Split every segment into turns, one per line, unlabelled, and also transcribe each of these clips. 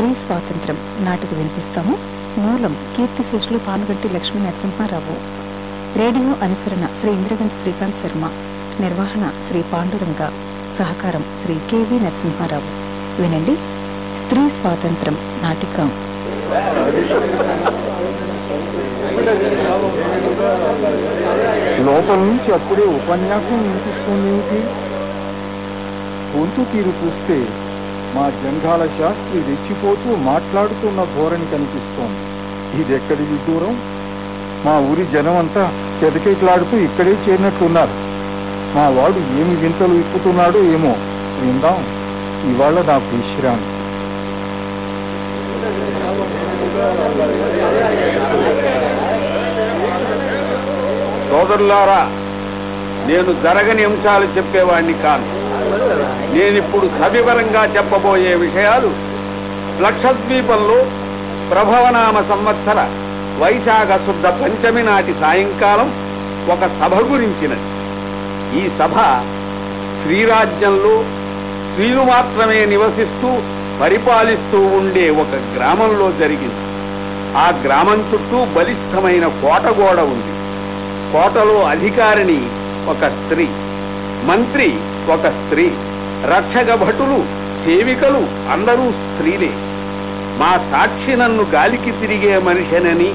స్త్రీ స్వాతంత్రం. నాటికి వినిపిస్తాము. మూలం కీర్తిశేషులు పానుగంటి లక్ష్మీ నరసింహారావు. రేడియో అనుసరణ శ్రీ ఇంద్రగంజ్ శ్రీకాంత్ శర్మ. నిర్వహణ శ్రీ పాండురంగ. సహకారం శ్రీ కెవి నరసింహారావు. వినండి. స్త్రీ స్వాతంత్రం నాటికం.
లోపల నుంచి అప్పుడే ఉపన్యాసం వినిపిస్తుంది గొంతు తీరు చూస్తే మా జంఘాల శాస్త్రి రెచ్చిపోతూ మాట్లాడుతున్న ధోరణి కనిపిస్తోంది. ఇది ఎక్కడి దూరం మా ఊరి జనం అంతా చెదకేట్లాడుతూ ఇక్కడే చేరినట్టున్నారు. మా వాడు ఏమి వింతలు ఇప్పుతున్నాడో ఏమో విందాం. ఇవాళ నాకు విశ్రాంతి.
సోదరులారా నేను జరగని అంశాలు చెప్పేవాడిని కాను. నేనిప్పుడు సవివరంగా చెప్పబోయే విషయాలు లక్షద్వీపంలో ప్రభవనామ సంవత్సర వైశాఖ శుద్ధ పంచమి నాటి సాయంకాలం ఒక సభ గురించినది. ఈ సభ శ్రీరాజ్యంలో స్త్రీలు మాత్రమే నివసిస్తూ పరిపాలిస్తూ ఉండే ఒక గ్రామంలో జరిగింది. ఆ గ్రామం చుట్టూ బలిష్టమైన కోటగోడ ఉంది. కోటలో అధికారిని ఒక స్త్రీ మంత్రి ఒక స్త్రీ. రక్షక భటులు సేవికలు అందరూ స్త్రీలే. మా సాక్షి నన్ను గాలికి తిరిగే మనిషినని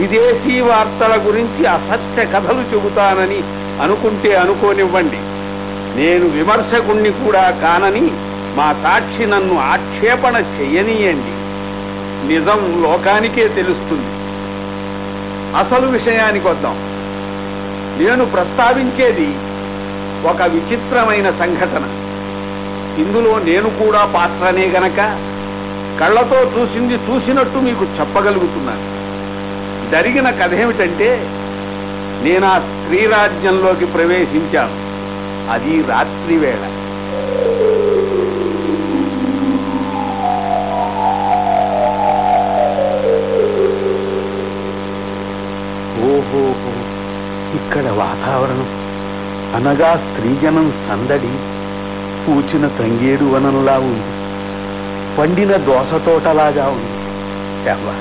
విదేశీ వార్తల గురించి అసత్య కథలు చెబుతానని అనుకుంటే అనుకోనివ్వండి. నేను విమర్శకుణ్ణి కూడా కానని మా సాక్షి నన్ను ఆక్షేపణ చెయ్యనీయండి నిజం లోకానికే తెలుస్తుంది. అసలు విషయానికి వద్దాం. నేను ప్రస్తావించేది ఒక విచిత్రమైన సంఘటన. ఇందులో నేను కూడా పాత్రనే గనక కళ్ళతో చూసింది చూసినట్టు మీకు చెప్పగలుగుతున్నాను. జరిగిన కథ ఏమిటంటే నేను ఆ స్త్రీరాజ్యంలోకి ప్రవేశించాను. అది రాత్రి వేళ. ఓహో ఇక్కడ వాతావరణం. అనగా స్త్రీజనం సందడి. పూచిన తంగేడు వనంలా ఉంది. పండిన దోస తోటలాగా ఉంది. ఎవ్వ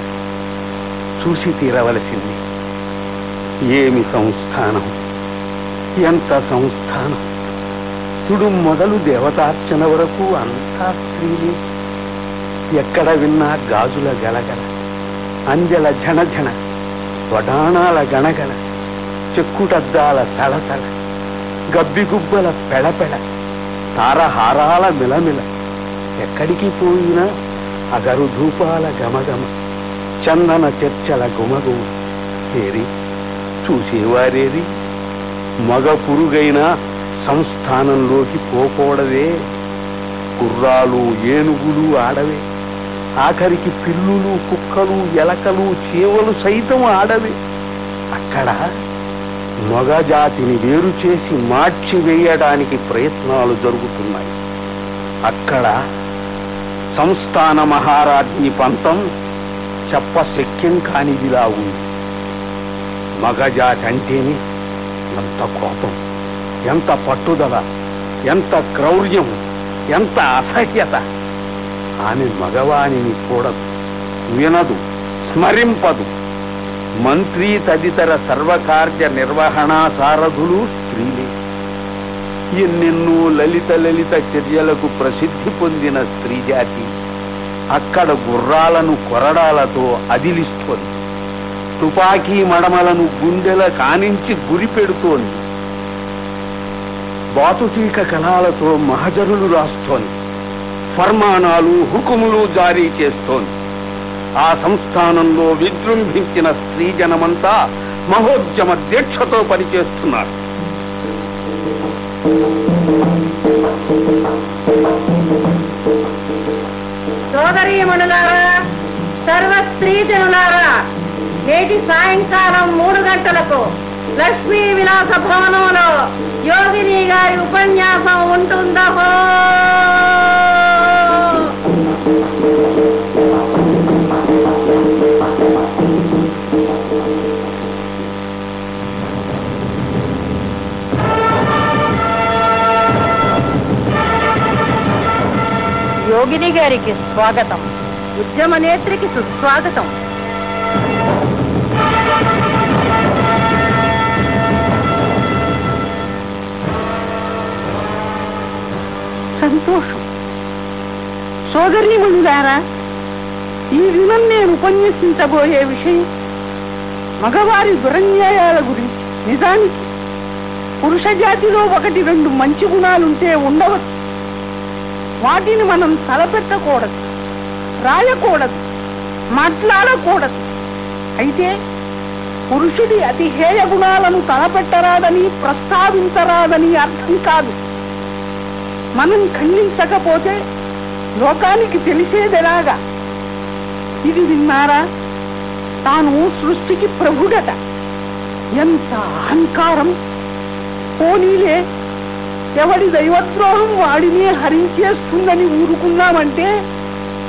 చూసి తీరవలసింది. ఏమి సంస్థానం? ఎంత సంస్థానం? తుడు మొదలు దేవతార్చన వరకు అంతా స్త్రీలే. ఎక్కడ విన్నా గాజుల గలగల అంజల ఝణఝణ వడాణాల గణగణ చెక్కుటద్దాల తళతళ గబ్బిగుబ్బల పెళపెళ తారహారాల మిలమిల. ఎక్కడికి పోయినా అగరు ధూపాల గమగమ. చందన చర్చల గుమగుమ. ఏరి చూసేవారేరి మగ పురుగైన సంస్థానంలోకి పోకూడదే. గుర్రాలు ఏనుగులు ఆడవే. ఆఖరికి పిల్లులు కుక్కలు ఎలకలు చీవలు సైతం ఆడవే. అక్కడ మగజాతిని వేరు చేసి మార్చివేయడానికి ప్రయత్నాలు జరుగుతున్నాయి. అక్కడ సంస్థాన మహారాజ్ని పంతం చెప్పశక్యం కానిదిలా ఉంది. మగజాతి అంటేనే ఎంత కోపం ఎంత పట్టుదల ఎంత క్రౌర్యం ఎంత అసహ్యత. ఆమె మగవాణిని చూడదు వినదు స్మరింపదు. మంత్రి తదితర సర్వకార్య నిర్వహణా సారథులు స్త్రీలే. ఎన్నెన్నో లలిత లలిత చర్యలకు ప్రసిద్ధి పొందిన స్త్రీ జాతి అక్కడ గుర్రాలను కొరడాలతో అదిలిస్తోంది. తుపాకీ మడమలను గుండెల కానించి గురి పెడుతోంది. బాతుటీక కణాలతో మహజరులు రాస్తోంది. ఫర్మానాలు హుకుములు జారీ చేస్తోంది. ఆ సంస్థానంలో విజృంభించిన స్త్రీ జనమంతా మహోద్యమ దీక్షతో పనిచేస్తున్నారు.
సోదరీమణులారా సర్వ స్త్రీజనులారా నేటి సాయంకాలం మూడు గంటలకు లక్ష్మీ విలాస భవనంలో యోగిని గారి ఉపన్యాసం ఉంటుందహో! గారికి స్వాగతం. ఉద్యమ నేత్రికి సుస్వాగతం. సంతోషం. సోదరిమణులారా ఈ దినం నేను ఉపన్యసించబోయే విషయం మగవారి దురన్యాయాల గురించి నిజానికి పురుష జాతిలో ఒకటి రెండు మంచి గుణాలుంటే ఉండవచ్చు. వాటిని మనం తలపెట్టకూడదు రాయకూడదు మాట్లాడకూడదు. అయితే పురుషుడి అతి హేయ గుణాలను తలపెట్టరాదని ప్రస్తావించరాదని అర్థం కాదు. మనం ఖండించకపోతే లోకానికి తెలిసేదెలాగా? ఇది విన్నారా? తాను సృష్టికి ప్రభుడట. ఎంత అహంకారం! పోనీలే ఎవడి దైవద్రోహం వాడిని హరించేస్తుందని ఊరుకున్నామంటే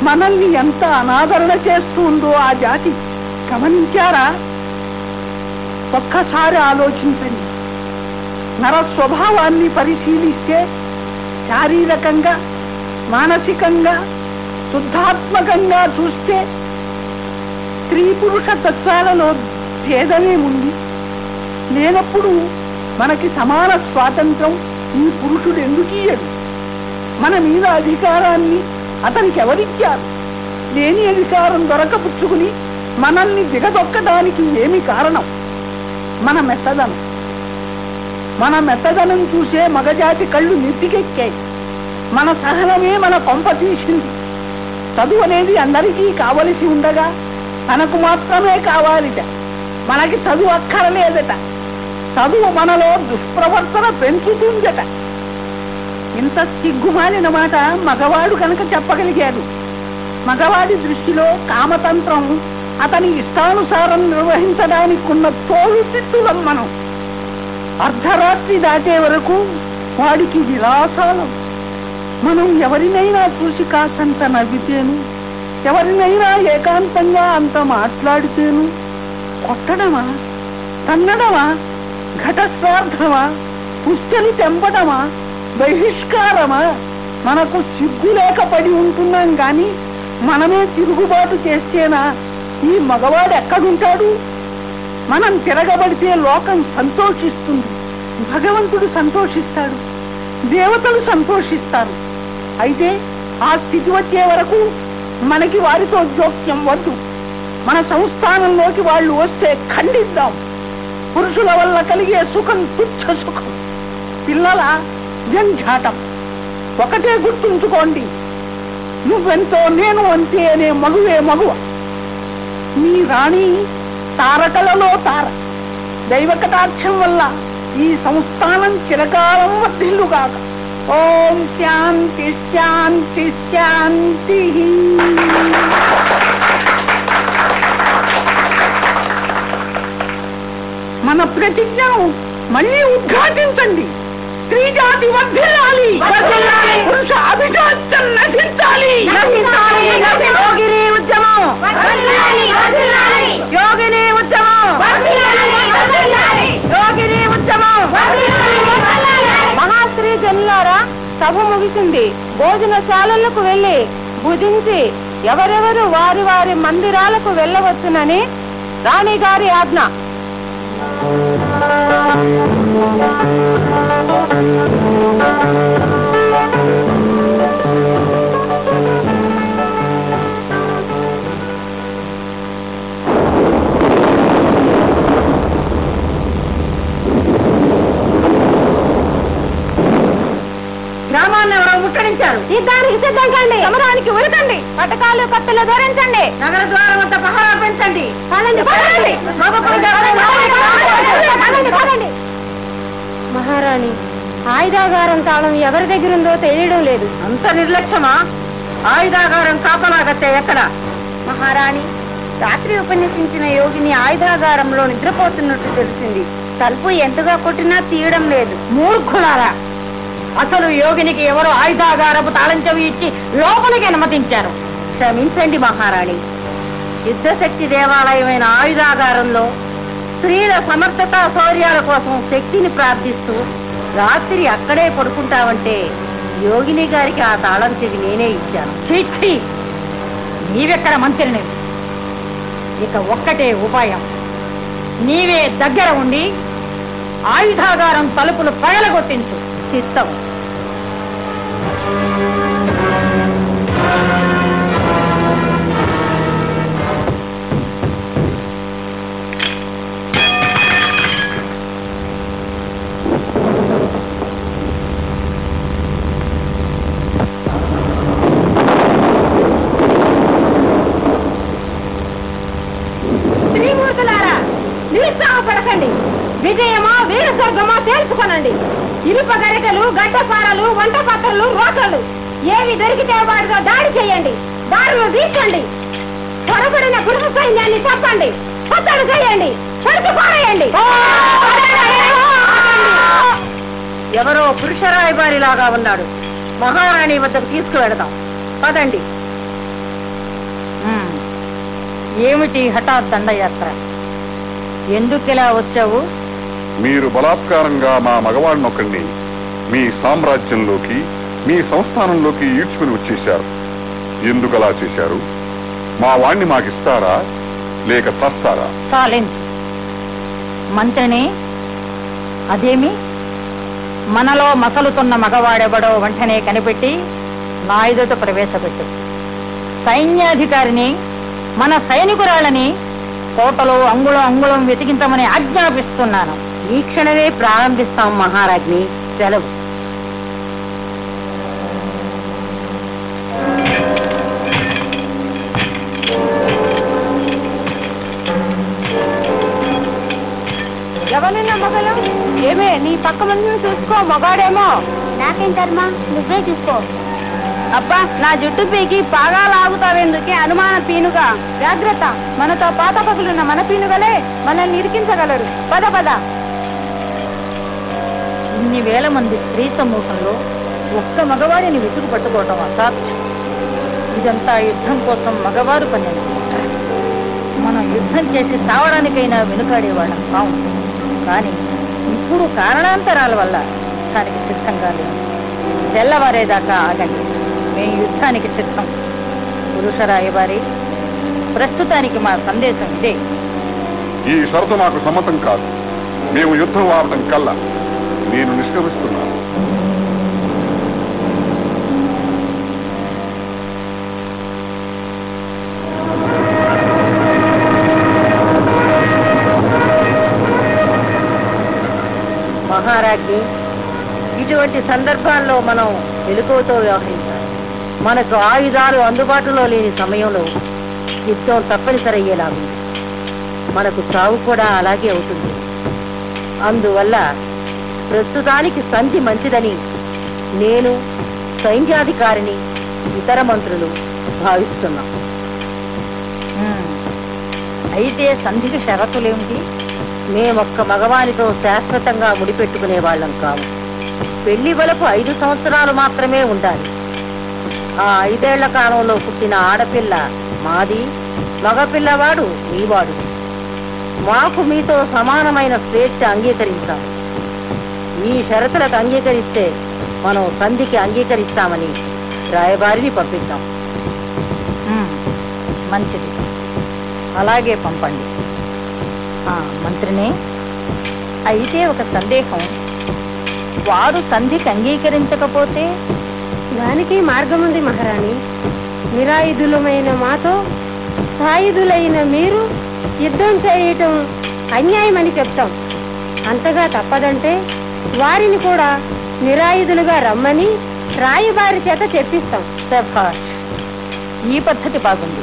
మనల్ని ఎంత అనాదరణ చేస్తుందో ఆ జాతి. గమనించారా? ఒక్కసారి ఆలోచించండి. నర స్వభావాన్ని పరిశీలిస్తే శారీరకంగా మానసికంగా శుద్ధాత్మకంగా చూస్తే స్త్రీ పురుష తత్వాలలో భేదమేముంది? లేనప్పుడు మనకి సమాన స్వాతంత్రం ఈ పురుషుడు ఎందుకు మన మీద అధికారాన్ని అతనికి ఎవరిచ్చారు లేని అధికారం దొరకపుచ్చుకుని మనల్ని దిగదొక్కడానికి ఏమి కారణం? మన మెత్తదనం. మన మెత్తదనం చూసే మగజాతి కళ్ళు నెత్తికెక్కాయి. మన సహనమే మన కొంప తీసింది. చదువు అనేది అందరికీ కావలసి ఉండగా మనకు మాత్రమే కావాలిట. మనకి చదువు అక్కరలేదట. చదువు మనలో దుష్ప్రవర్తన పెంచుతుందట. ఇంత సిగ్గుమాలిన మాట మగవాడు కనుక చెప్పగలిగాడు. మగవాడి దృష్టిలో కామతంత్రం అతని ఇష్టానుసారం నిర్వహించడానికి ఉన్న తోలు మనం. అర్ధరాత్రి దాటే వరకు వాడికి విలాసాలం. మనం ఎవరినైనా చూసి కాసంత నవ్వితేను ఎవరినైనా ఏకాంతంగా అంత మాట్లాడితేను కొట్టడమా? తన్నడమా? ఘటస్వార్థమా? పుస్తలి తెంపటమా? బహిష్కారమా? మనకు సిగ్గు లేక పడి ఉంటున్నాం గాని మనమే తిరుగుబాటు చేస్తేనా ఈ మగవాడు ఎక్కడుంటాడు? మనం తిరగబడితే లోకం సంతోషిస్తుంది. భగవంతుడు సంతోషిస్తాడు. దేవతలు సంతోషిస్తారు. అయితే ఆ స్థితి వచ్చే వరకు మనకి వారితో జోక్యం వద్దు. మన సంస్థానంలోకి వాళ్ళు వస్తే ఖండిద్దాం. పురుషుల వల్ల కలిగే సుఖం తుచ్చ సుఖం. పిల్లల జంఝాటం ఒకటే గుర్తుంచుకోండి. నువ్వెంతో నేను అంతే అనే మగువే మగువ. నీ రాణి తారకలలో తార. దైవ కటాక్షం వల్ల ఈ సంస్థానం చిరకాలం వర్ధిల్లుగాక. ఓం శాంతి శాంతి శాంతి. మన ప్రతిజ్ఞను మళ్ళీ ఉద్ఘాటించండి. స్త్రీ జాతి వర్ధిల్లాలి. పురుష అభిజాత్యం నశించాలి. యోగిని ఉద్యమం. యోగిని. యోగిని జనులారా సభ ముగిసింది. భోజనశాలలకు వెళ్ళి భుజించి ఎవరెవరు వారి వారి మందిరాలకు వెళ్ళవచ్చునని రాణి గారి ఆజ్ఞ. Thank you. దగ్గర ఉందో తెలియడం లేదు. అంత నిర్లక్ష్యమా? ఆయుధాగారం కాపలాగತ್ತೆ ఎక్కడ? మహారాణి రాత్రి ఉపన్యసించిన యోగిని ఆయుధాగారంలో నిద్రపోతున్నట్టు తెలిసింది. తలుపు ఎంతగా కొట్టినా తీయడం లేదు. మూర్ఖులారా! అసలు యోగినికి ఎవరో ఆయుధాగారపు తాళం చెవి ఇచ్చి లోపలికి అనుమతించారు. క్షమించండి మహారాణి. యుద్ధశక్తి దేవాలయమైన ఆయుధాగారంలో స్త్రీల సమర్థత శౌర్యాల కోసం శక్తిని ప్రార్థిస్తూ రాత్రి అక్కడే పడుకుంటావంటే యోగిని గారికి ఆ తాళం చెవి నేనే ఇచ్చాను. చిచ్చి
నీవెక్కడ మంత్రిని? ఇక ఒక్కటే ఉపాయం. నీవే దగ్గర ఉండి ఆయుధాగారం తలుపులు పగలగొట్టించు. చిత్తం సైన్యాన్ని చంపండి హత్యలు చేయండి. చెరుకు పారేయండి. ఎవరో పురుష రాయబారిలాగా ఉన్నాడు. మహారాణి వద్దకు తీసుకువెడదాం. పదండి. ఏమిటి హఠాత్ దండయాత్ర? ఎందుకిలా వచ్చావు?
మీరు బలాత్కారంగా మా మగవాడినొక్కడిని మీ సామ్రాజ్యంలోకి మీ సంస్థానంలోకి ఈడ్చుకుని వచ్చేశారు. ఎందుకు అలా చేశారు? మా వాణ్ణి మాకిస్తారా? లేక
సస్తారా మంత్రిని అదేమి? మనలో మసలుతున్న మగవాడెవడో వెంటనే కనిపెట్టి నా ఎదుట ప్రవేశపెట్టు. సైన్యాధికారిని మన సైనికురాళ్ళని కోటలో అంగుళం అంగుళం వెతికించమని ఆజ్ఞాపిస్తున్నాను. ఈ క్షణమే ప్రారంభిస్తాం మహారాజ్ని. సెలవు. పక్క మందిని చూసుకో మగాడేమో.
నాకేం కర్మ? నువ్వే చూసుకో.
అబ్బా నా జుట్టు పీకి బాగా లాగుతావెందుకే అనుమాన పీనుగా. జాగ్రత్త. మనతో పాత పగులున్న మన పీనుగలే మనల్ని ఇరికించగలరు. పద పద. ఇన్ని వేల మంది స్త్రీ సమూహంలో ఒక్క మగవాడిని వెతుకు పట్టుకోవటం అసాధ్యం. ఇదంతా యుద్ధం కోసం మగవారు పని మనం యుద్ధం చేసి చావడానికైనా వెనుకాడేవాళ్ళం కావు కానీ ఇప్పుడు కారణాంతరాల వల్ల దానికి సిద్ధంగా లేవు తెల్లవారేదాకా ఆగండి. మేము యుద్ధానికి సిద్ధం. పురుష రాయబారి ప్రస్తుతానికి మా సందేశం ఇదే.
ఈ షరతు మాకు సమ్మతం కాదు. మేము యుద్ధం ఆడటం కల్లా. నేను నిష్క్రమిస్తున్నాను.
సందర్భాల్లో మనం మెలకువతో వ్యవహరించాలి. మనకు ఆయుధాలు అందుబాటులో లేని సమయంలో యుద్ధం తప్పనిసరి అయ్యేలాగుంది. మనకు చావు కూడా అలాగే అవుతుంది అందువల్ల ప్రస్తుతానికి సంధి మంచిదని నేను సైన్యాధికారిని ఇతర మంత్రులు భావిస్తున్నాం. అయితే సంధికి షరతులేమిటి? మేమొక్క మగవానితో శాశ్వతంగా ముడిపెట్టుకునే వాళ్ళం కావు పెళ్ళి వరకు ఐదు సంవత్సరాలు మాత్రమే ఉండాలి. ఆ ఐదేళ్ళ కాలంలో పుట్టిన ఆడపిల్ల మాది మగపిల్లవాడు మీవాడు. మాకు మీతో సమానమైన స్వేచ్ఛ అంగీకరించాలి. ఈ షరతులకు అంగీకరిస్తే మనం సంధికి అంగీకరిస్తామని రాయబారిని పంపిద్దాం. మంచిది. అలాగే పంపండి. మంత్రిని అయితే ఒక సందేహం. వారు సంధికి అంగీకరించకపోతే
దానికి మార్గం ఉంది మహారాణి. నిరాయుధులమైన మాతో సాయుధులైన మీరు యుద్ధం చేయటం అన్యాయమని చెప్తాం. అంతగా తప్పదంటే వారిని కూడా నిరాయుధులుగా రమ్మని రాయబారి చేత చెప్పిస్తాం.
ఈ పద్ధతి బాగుంది.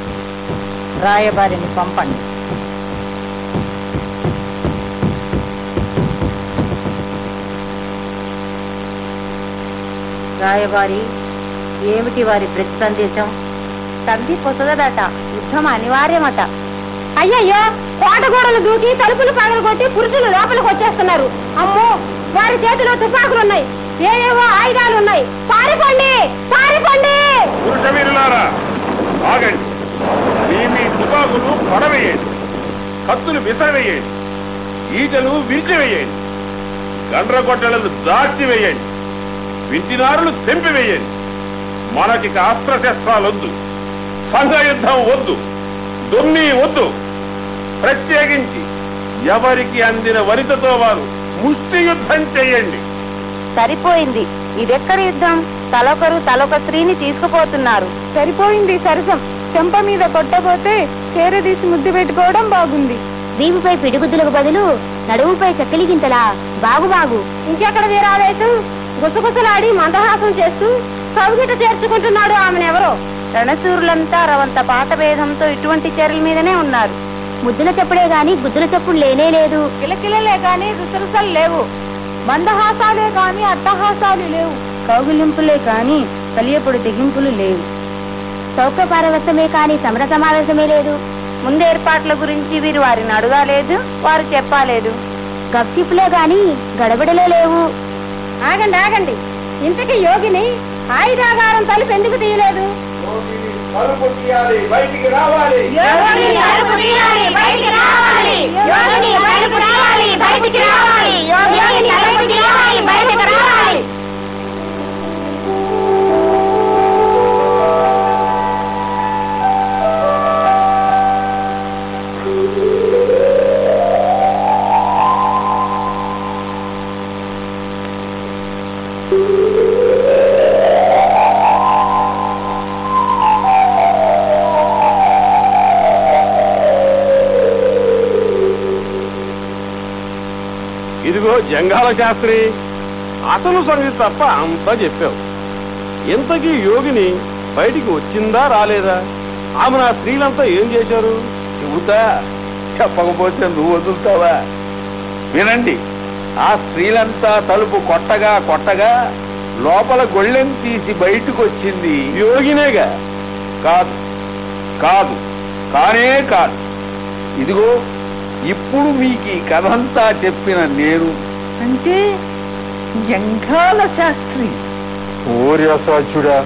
రాయబారిని పంపండి. రాయబారి ఏమిటి వారి ప్రతి సందేశం సంధి పొసగదట యుద్ధం అనివార్యమట.
అయ్యయ్యో కోటగోడలు దూకి తలుపులు పగలగొట్టి పురుషులు లోపలికి వచ్చేస్తున్నారు. అమ్మో వారి చేతిలో తుపాకులున్నాయి. ఏవేవో ఆయుధాలు ఉన్నాయి పారిపోండి పారిపోండి!
పురుషవీరులారా ఆగండి. మీ మీ తుపాకులు పడవేయండి. కత్తులు విసరవేయండి. ఈటలు విరిచివేయండి గండ్రగొట్టలను దాచివేయండి. వింటినారులు తెంపివేయండి. మనకి అస్త్రశస్త్రాలొద్దు.
సంఘ యుద్ధం వద్దు. దుమ్మి వద్దు. ప్రత్యేకించి ఎవరికి అందిన వనితతో వారు ముష్టి యుద్ధం చేయండి.
సరిపోయింది. ఇదెక్కడి యుద్ధం? తలొకరు తలొక స్త్రీని తీసుకుపోతున్నారు. సరిపోయింది సరసం. చెంప మీద కొట్టబోతే చేరదీసి ముద్దు పెట్టుకోవడం బాగుంది.
వీపుపై పిడిగుద్దులకు బదులు నడుముపై చక్కెలి గింతలా. బాగు బాగు. ఇంకెక్కడ వీరావేశం గుసగుసలాడి మందహాసం చేస్తూ సౌగిట చేర్చుకుంటున్నాడు ఆమెనెవరో
రణశూరులంతా రవంత పాత భేదంతో ఇటువంటి చర్యల మీదనే ఉన్నారు.
ముద్దుల చెప్పుడే గాని గుద్దుల చెప్పుడు లేనే లేదు.
కిలకిలలే గాని రుసరుసలు లేవు. మందహాసాలే గాని అట్టహాసాలు లేవు. కౌగులింపులే కాని కలియపుడు తెగింపులు లేవు.
సౌఖ్య పారవశమే కాని సమర సమావేశమే లేదు.
ముందు ఏర్పాట్ల గురించి వీరు వారిని అడగాలేదు వారు చెప్పాలేదు.
గప్చిప్పులే గాని గడబడలే లేవు. ఆగండి ఆగండి ఇంతకీ యోగిని ఆయుధాగారం తలుపు ఎందుకు తీయలేదు
బయటికి రావాలి
యోగిని తలుపు తీయాలి, బయటికి రావాలి. యోగిని బయటకు రావాలి, బయటికి రావాలి.
శాస్త్రి అసలు సంగతి తప్ప అంతా చెప్పావు. ఇంతకీ యోగిని బయటికి వచ్చిందా రాలేదా? ఆమె నా స్త్రీలంతా ఏం చేశారు? చెబుతా చెప్పకపోతే నువ్వు వదులుతావా? వినండి ఆ స్త్రీలంతా తలుపు కొట్టగా కొట్టగా లోపల గొళ్ళెం తీసి బయటకు వచ్చింది యోగినేగా? కాదు కాదు కానే కాదు. ఇదిగో ఇప్పుడు మీకు ఈ కథంతా చెప్పిన నేను
అంటే జంఘాల శాస్త్రి.
ఓరి అసాధ్యుడా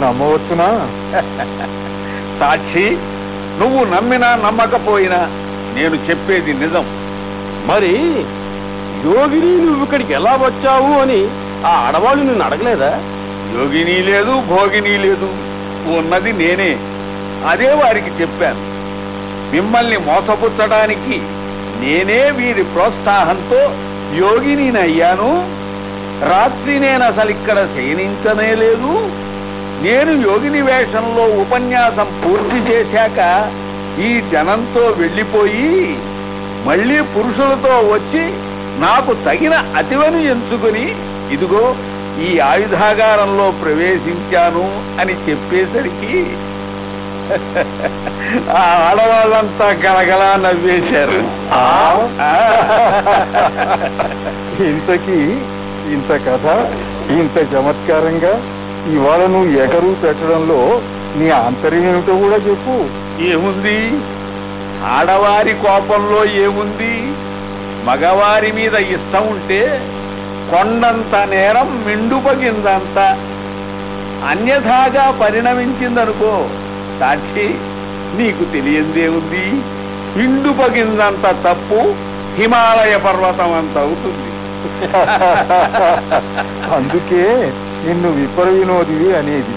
నమ్మవచ్చునా?
సాక్షి నువ్వు నమ్మినా నమ్మకపోయినా నేను చెప్పేది నిజం. మరి యోగిని నువ్వు ఇక్కడికి ఎలా వచ్చావు అని ఆ ఆడవాళ్ళు నిన్ను అడగలేదా? యోగిని లేదు భోగిని లేదు ఉన్నది నేనే. అదే వారికి చెప్పాను. మిమ్మల్ని మోసపుచ్చడానికి నేనే వీరి ప్రోత్సాహంతో యోగిని అయ్యాను రాత్రి నేను అసలు ఇక్కడ శయనించనే లేదు. నేను యోగిని వేషంలో ఉపన్యాసం పూర్తి చేశాక ఈ జనంతో వెళ్ళిపోయి మళ్ళీ పురుషులతో వచ్చి నాకు తగిన అతివను ఎంచుకుని ఇదిగో ఈ ఆయుధాగారంలో ప్రవేశించాను అని చెప్పేసరికి ఆ ఆడవాళ్ళంతా గలగలా నవ్వేశారు.
ఇంతకీ ఇంత కథ ఇంత చమత్కారంగా ఇవాళ నువ్వు ఎగరు పెట్టడంలో నీ ఆంతర్యం ఏమిటో కూడా చెప్పు.
ఏముంది? ఆడవారి కోపంలో ఏముంది? మగవారి మీద ఇష్టం ఉంటే కొండంత నేరం మిండుపగిందంత. అన్యథాగా పరిణమించిందనుకో సాక్షి నీకు తెలియందేముంది మిండుపగిందంత తప్పు హిమాలయ పర్వతం అంత అవుతుంది.
అందుకే నిన్ను విపర వినోదివి అనేది.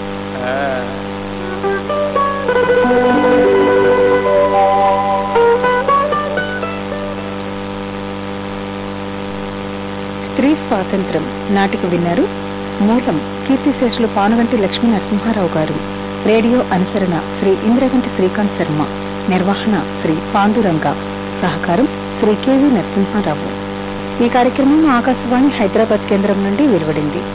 స్త్రీ స్వాతంత్రం నాటిక విన్నారు మూలం కీర్తిశేషులు పానుగంటి లక్ష్మీ నరసింహారావు గారు. రేడియో అనుసరణ శ్రీ ఇంద్రగంటి శ్రీకాంత్ శర్మ నిర్వహణ శ్రీ పాండురంగ సహకారం శ్రీ కెవి నరసింహారావు. ఈ కార్యక్రమం ఆకాశవాణి హైదరాబాద్ కేంద్రం నుండి వెలువడింది.